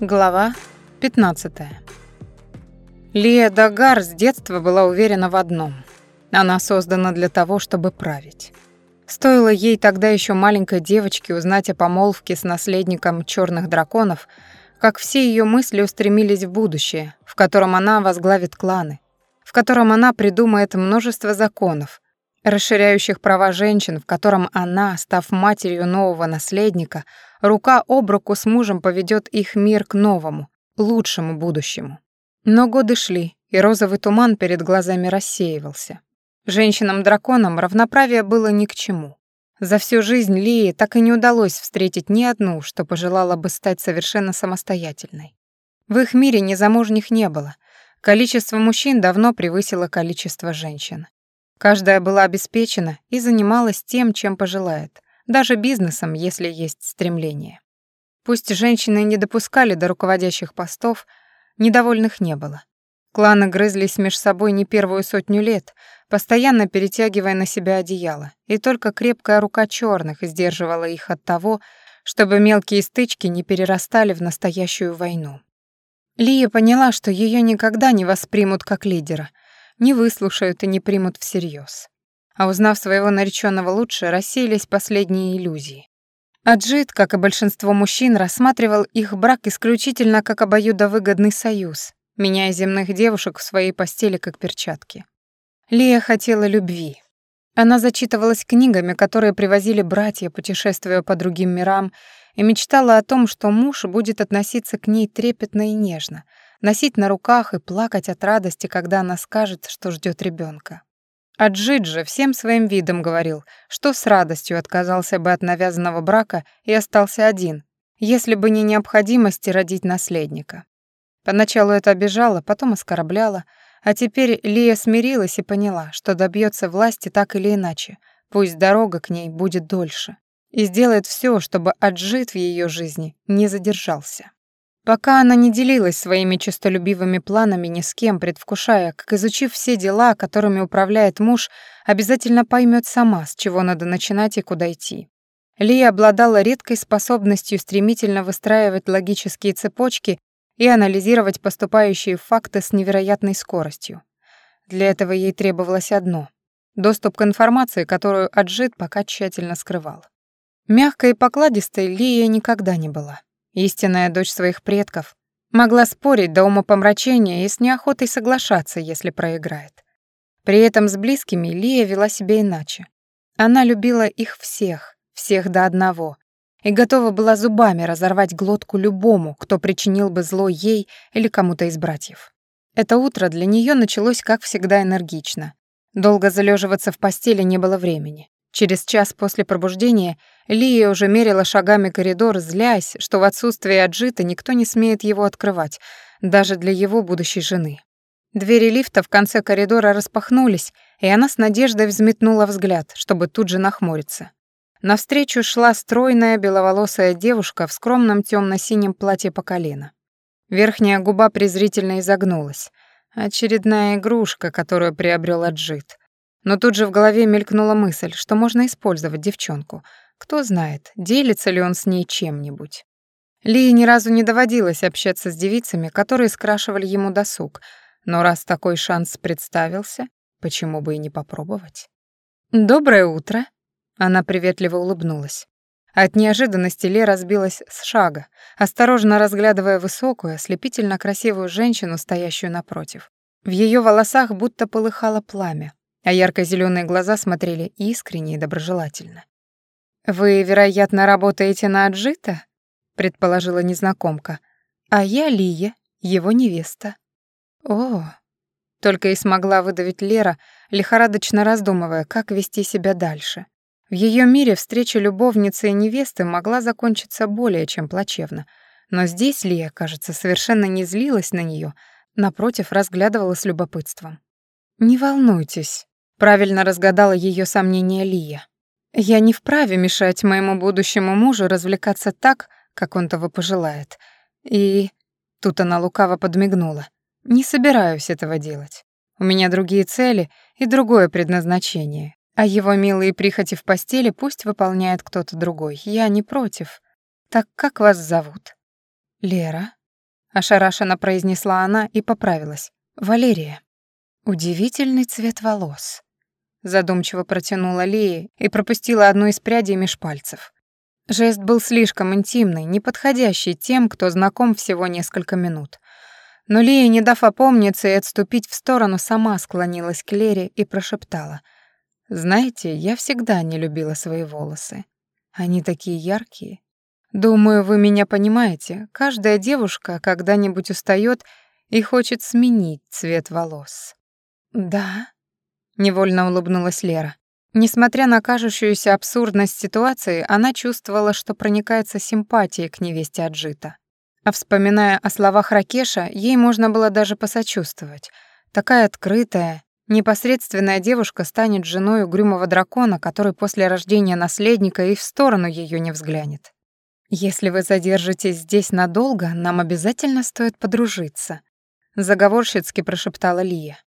Глава 15. Лия Дагар с детства была уверена в одном. Она создана для того, чтобы править. Стоило ей тогда еще маленькой девочке узнать о помолвке с наследником черных драконов, как все ее мысли устремились в будущее, в котором она возглавит кланы, в котором она придумает множество законов, расширяющих права женщин, в котором она, став матерью нового наследника, рука об руку с мужем поведет их мир к новому, лучшему будущему. Но годы шли, и розовый туман перед глазами рассеивался. Женщинам-драконам равноправие было ни к чему. За всю жизнь Лии так и не удалось встретить ни одну, что пожелала бы стать совершенно самостоятельной. В их мире незамужних не было. Количество мужчин давно превысило количество женщин. Каждая была обеспечена и занималась тем, чем пожелает, даже бизнесом, если есть стремление. Пусть женщины не допускали до руководящих постов, недовольных не было. Кланы грызлись меж собой не первую сотню лет, постоянно перетягивая на себя одеяло, и только крепкая рука черных сдерживала их от того, чтобы мелкие стычки не перерастали в настоящую войну. Лия поняла, что ее никогда не воспримут как лидера, не выслушают и не примут всерьез. А узнав своего нареченного лучше, рассеялись последние иллюзии. Аджит, как и большинство мужчин, рассматривал их брак исключительно как обоюдовыгодный союз, меняя земных девушек в своей постели как перчатки. Лия хотела любви. Она зачитывалась книгами, которые привозили братья, путешествуя по другим мирам, и мечтала о том, что муж будет относиться к ней трепетно и нежно, носить на руках и плакать от радости, когда она Отжить а же всем своим видом говорил, что с радостью отказался бы от навязанного брака и остался один, если бы не необходимость родить наследника. Поначалу это обижало, потом оскорбляло, а теперь Лия смирилась и поняла, что добьется власти так или иначе, пусть дорога к ней будет дольше, и сделает все, чтобы отжит в ее жизни не задержался. Пока она не делилась своими честолюбивыми планами ни с кем, предвкушая, как изучив все дела, которыми управляет муж, обязательно поймет сама, с чего надо начинать и куда идти. Лия обладала редкой способностью стремительно выстраивать логические цепочки и анализировать поступающие факты с невероятной скоростью. Для этого ей требовалось одно — доступ к информации, которую Аджит пока тщательно скрывал. Мягкой и покладистой Лия никогда не была Истинная дочь своих предков, могла спорить до умопомрачения и с неохотой соглашаться, если проиграет. При этом с близкими Лия вела себя иначе. Она любила их всех, всех до одного, и готова была зубами разорвать глотку любому, кто причинил бы зло ей или кому-то из братьев. Это утро для нее началось, как всегда, энергично. Долго залеживаться в постели не было времени. Через час после пробуждения Лия уже мерила шагами коридор, злясь, что в отсутствие Аджита никто не смеет его открывать, даже для его будущей жены. Двери лифта в конце коридора распахнулись, и она с надеждой взметнула взгляд, чтобы тут же нахмуриться. Навстречу шла стройная беловолосая девушка в скромном темно-синем платье по колено. Верхняя губа презрительно изогнулась. Очередная игрушка, которую приобрел Аджит. Но тут же в голове мелькнула мысль, что можно использовать девчонку. Кто знает, делится ли он с ней чем-нибудь. Ли ни разу не доводилось общаться с девицами, которые скрашивали ему досуг, но раз такой шанс представился, почему бы и не попробовать? «Доброе утро!» Она приветливо улыбнулась. От неожиданности Ли разбилась с шага, осторожно разглядывая высокую, ослепительно красивую женщину, стоящую напротив. В ее волосах будто полыхало пламя а ярко зеленые глаза смотрели искренне и доброжелательно. «Вы, вероятно, работаете на Аджита?» — предположила незнакомка. «А я Лия, его невеста». «О!» — только и смогла выдавить Лера, лихорадочно раздумывая, как вести себя дальше. В ее мире встреча любовницы и невесты могла закончиться более чем плачевно, но здесь Лия, кажется, совершенно не злилась на нее, напротив, разглядывала с любопытством. «Не волнуйтесь», Правильно разгадала ее сомнение Лия. «Я не вправе мешать моему будущему мужу развлекаться так, как он того пожелает. И...» Тут она лукаво подмигнула. «Не собираюсь этого делать. У меня другие цели и другое предназначение. А его милые прихоти в постели пусть выполняет кто-то другой. Я не против. Так как вас зовут?» «Лера», — ошарашенно произнесла она и поправилась. «Валерия». Удивительный цвет волос задумчиво протянула Лея и пропустила одну из прядей меж пальцев. Жест был слишком интимный, не подходящий тем, кто знаком всего несколько минут. Но Лия, не дав опомниться и отступить в сторону, сама склонилась к Лере и прошептала. «Знаете, я всегда не любила свои волосы. Они такие яркие. Думаю, вы меня понимаете. Каждая девушка когда-нибудь устает и хочет сменить цвет волос». «Да», Невольно улыбнулась Лера. Несмотря на кажущуюся абсурдность ситуации, она чувствовала, что проникается симпатией к невесте Аджита. А вспоминая о словах Ракеша, ей можно было даже посочувствовать. Такая открытая, непосредственная девушка станет женой угрюмого дракона, который после рождения наследника и в сторону ее не взглянет. «Если вы задержитесь здесь надолго, нам обязательно стоит подружиться», — заговорщицки прошептала Лия.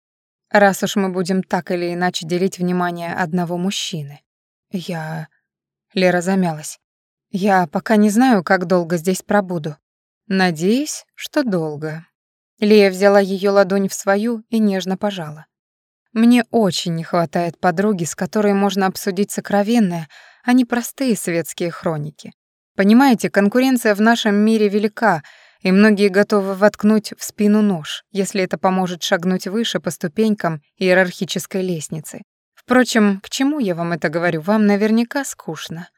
раз уж мы будем так или иначе делить внимание одного мужчины. Я... Лера замялась. Я пока не знаю, как долго здесь пробуду. Надеюсь, что долго. Лия взяла ее ладонь в свою и нежно пожала. Мне очень не хватает подруги, с которой можно обсудить сокровенное, а не простые светские хроники. Понимаете, конкуренция в нашем мире велика, и многие готовы воткнуть в спину нож, если это поможет шагнуть выше по ступенькам иерархической лестницы. Впрочем, к чему я вам это говорю? Вам наверняка скучно.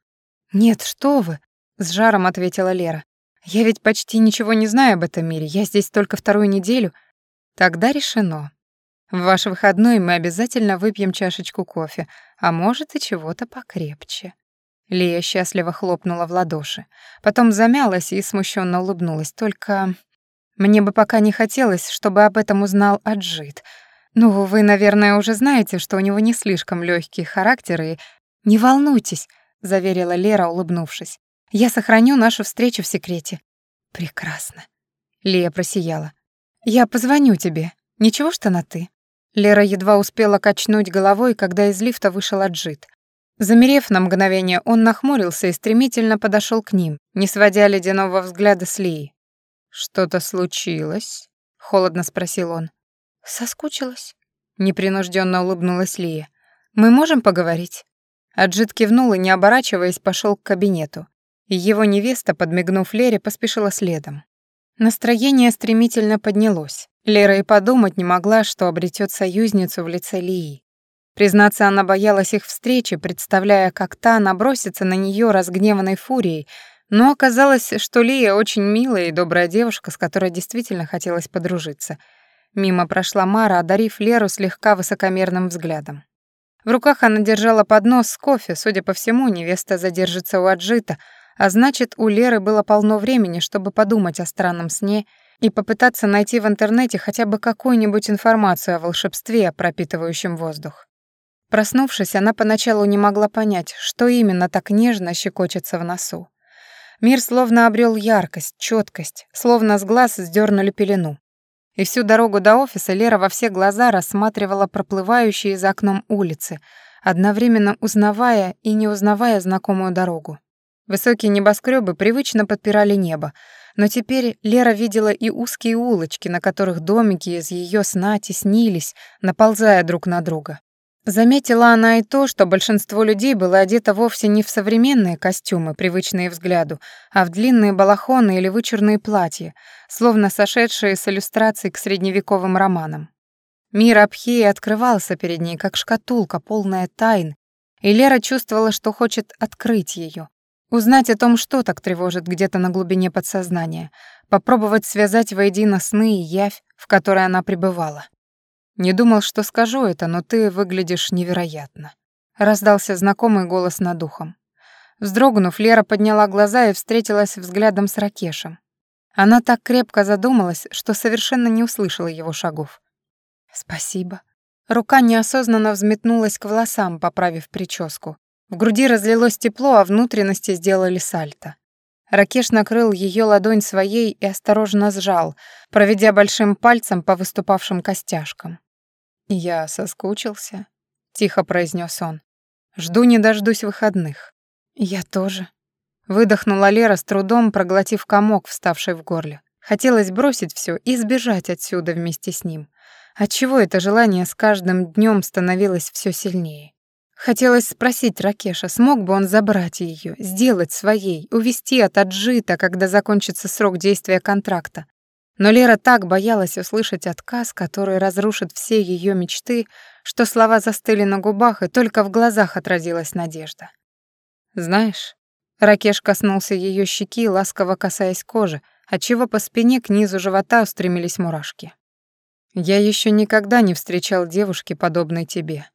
Нет, что вы? с жаром ответила Лера. Я ведь почти ничего не знаю об этом мире. Я здесь только вторую неделю. Тогда решено. В ваш выходной мы обязательно выпьем чашечку кофе, а может и чего-то покрепче. Лия счастливо хлопнула в ладоши. Потом замялась и смущенно улыбнулась. Только мне бы пока не хотелось, чтобы об этом узнал Аджит. Ну, вы, наверное, уже знаете, что у него не слишком легкий характер и... Не волнуйтесь, заверила Лера, улыбнувшись. Я сохраню нашу встречу в секрете. Прекрасно. Лия просияла. Я позвоню тебе. Ничего, что на ты. Лера едва успела качнуть головой, когда из лифта вышел Аджит. Замерев на мгновение, он нахмурился и стремительно подошел к ним, не сводя ледяного взгляда с Лии. «Что-то случилось?» — холодно спросил он. «Соскучилась?» — непринужденно улыбнулась Лия. «Мы можем поговорить?» Аджит кивнул и, не оборачиваясь, пошел к кабинету. его невеста, подмигнув Лере, поспешила следом. Настроение стремительно поднялось. Лера и подумать не могла, что обретет союзницу в лице Лии. Признаться, она боялась их встречи, представляя, как та набросится на нее разгневанной фурией, но оказалось, что Лия очень милая и добрая девушка, с которой действительно хотелось подружиться. Мимо прошла Мара, одарив Леру слегка высокомерным взглядом. В руках она держала поднос с кофе, судя по всему, невеста задержится у Аджита, а значит, у Леры было полно времени, чтобы подумать о странном сне и попытаться найти в интернете хотя бы какую-нибудь информацию о волшебстве, пропитывающем воздух. Проснувшись, она поначалу не могла понять, что именно так нежно щекочется в носу. Мир словно обрел яркость, четкость, словно с глаз сдернули пелену. И всю дорогу до офиса Лера во все глаза рассматривала проплывающие за окном улицы, одновременно узнавая и не узнавая знакомую дорогу. Высокие небоскребы привычно подпирали небо, но теперь Лера видела и узкие улочки, на которых домики из ее сна теснились, наползая друг на друга. Заметила она и то, что большинство людей было одето вовсе не в современные костюмы, привычные взгляду, а в длинные балахоны или вычурные платья, словно сошедшие с иллюстраций к средневековым романам. Мир Абхии открывался перед ней, как шкатулка, полная тайн, и Лера чувствовала, что хочет открыть ее, узнать о том, что так тревожит где-то на глубине подсознания, попробовать связать воедино сны и явь, в которой она пребывала. Не думал, что скажу это, но ты выглядишь невероятно. Раздался знакомый голос над ухом. Вздрогнув, Лера подняла глаза и встретилась взглядом с Ракешем. Она так крепко задумалась, что совершенно не услышала его шагов. «Спасибо». Рука неосознанно взметнулась к волосам, поправив прическу. В груди разлилось тепло, а внутренности сделали сальто. Ракеш накрыл ее ладонь своей и осторожно сжал, проведя большим пальцем по выступавшим костяшкам. Я соскучился. Тихо произнес он. Жду не дождусь выходных. Я тоже. Выдохнула Лера с трудом, проглотив комок, вставший в горле. Хотелось бросить все и сбежать отсюда вместе с ним. Отчего это желание с каждым днем становилось все сильнее. Хотелось спросить Ракеша, смог бы он забрать ее, сделать своей, увести от отжита, когда закончится срок действия контракта, Но Лера так боялась услышать отказ, который разрушит все ее мечты, что слова застыли на губах, и только в глазах отразилась надежда. «Знаешь...» Ракеш коснулся ее щеки, ласково касаясь кожи, отчего по спине к низу живота устремились мурашки. Я еще никогда не встречал девушки, подобной тебе.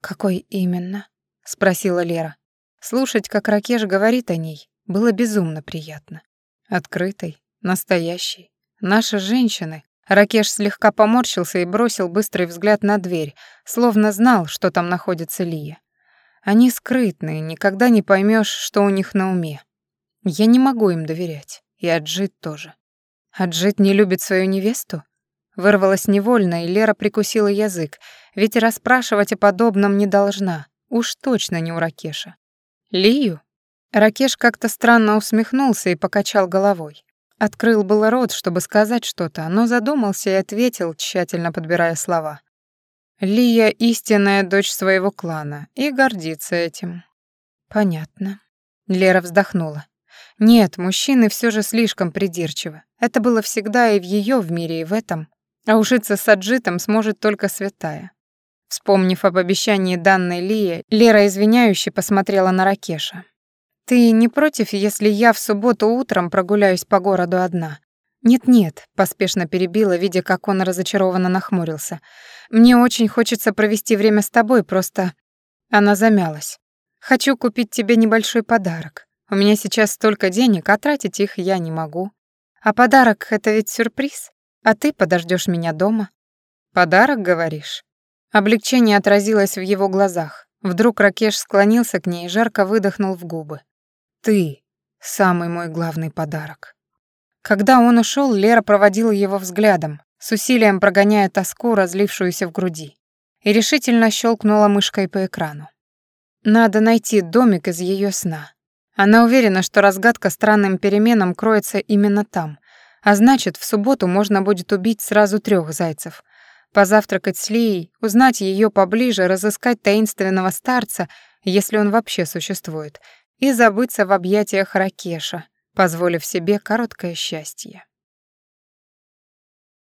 Какой именно? спросила Лера. Слушать, как Ракеш говорит о ней, было безумно приятно. Открытой, настоящей. Наши женщины. Ракеш слегка поморщился и бросил быстрый взгляд на дверь, словно знал, что там находится Лия. Они скрытные, никогда не поймешь, что у них на уме. Я не могу им доверять. И Аджит тоже. Аджит не любит свою невесту? Вырвалась невольно, и Лера прикусила язык, ведь расспрашивать о подобном не должна. Уж точно не у Ракеша. Лию? Ракеш как-то странно усмехнулся и покачал головой. Открыл было рот, чтобы сказать что-то, но задумался и ответил, тщательно подбирая слова. «Лия — истинная дочь своего клана и гордится этим». «Понятно». Лера вздохнула. «Нет, мужчины все же слишком придирчивы. Это было всегда и в ее в мире, и в этом. А ужиться с Аджитом сможет только святая». Вспомнив об обещании данной Лии, Лера извиняюще посмотрела на Ракеша. «Ты не против, если я в субботу утром прогуляюсь по городу одна?» «Нет-нет», — поспешно перебила, видя, как он разочарованно нахмурился. «Мне очень хочется провести время с тобой, просто...» Она замялась. «Хочу купить тебе небольшой подарок. У меня сейчас столько денег, а тратить их я не могу. А подарок — это ведь сюрприз, а ты подождешь меня дома». «Подарок, говоришь?» Облегчение отразилось в его глазах. Вдруг Ракеш склонился к ней и жарко выдохнул в губы. Ты — самый мой главный подарок. Когда он ушел, Лера проводила его взглядом, с усилием прогоняя тоску, разлившуюся в груди, и решительно щелкнула мышкой по экрану. Надо найти домик из ее сна. Она уверена, что разгадка странным переменам кроется именно там, а значит, в субботу можно будет убить сразу трех зайцев. Позавтракать с Лией, узнать ее поближе, разыскать таинственного старца, если он вообще существует, и забыться в объятиях Ракеша, позволив себе короткое счастье.